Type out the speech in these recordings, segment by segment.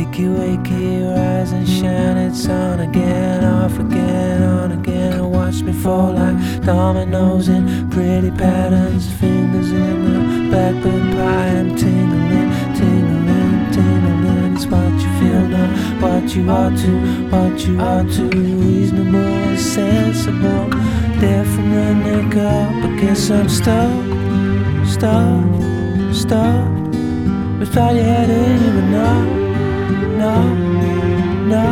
Wakey, wakey, rise and shine. It's on again, off again, on again. Watch me fall like dominoes in pretty patterns. Fingers in the blackbird pie. I'm tingling, tingling, tingling. It's what you feel, not what you ought to, what you ought to. Reasonable, sensible. There from the neck up. I guess I'm stuck, stuck, stuck. We thought you had it even know, no, no.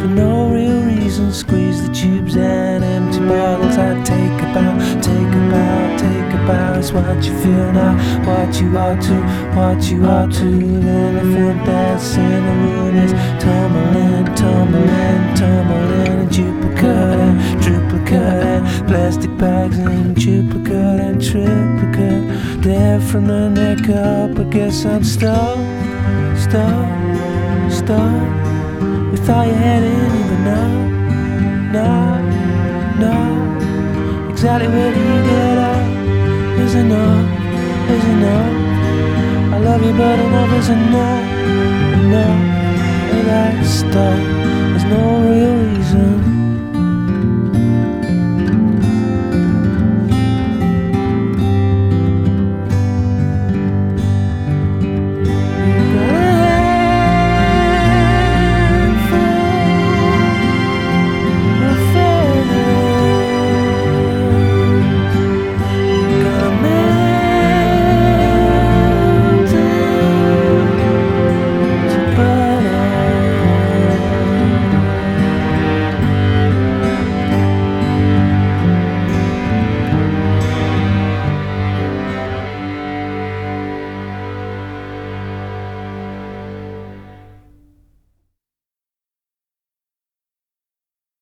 For no real reason, squeeze the tubes and empty bottles. I take a bow, take a bow, take a bow. It's what you feel now, what you ought to, what you ought to. The elephant that's in the room is tumbling, tumbling, tumbling. And duplicate and triplicate and plastic bags and duplicate and triplicate. There from the neck up, I guess I'm stuck, stuck, stuck. We thought you had it even now, now, now. Exactly where do you get up? Is enough, is enough. I love you, but enough is enough, enough. And that stuff, there's no.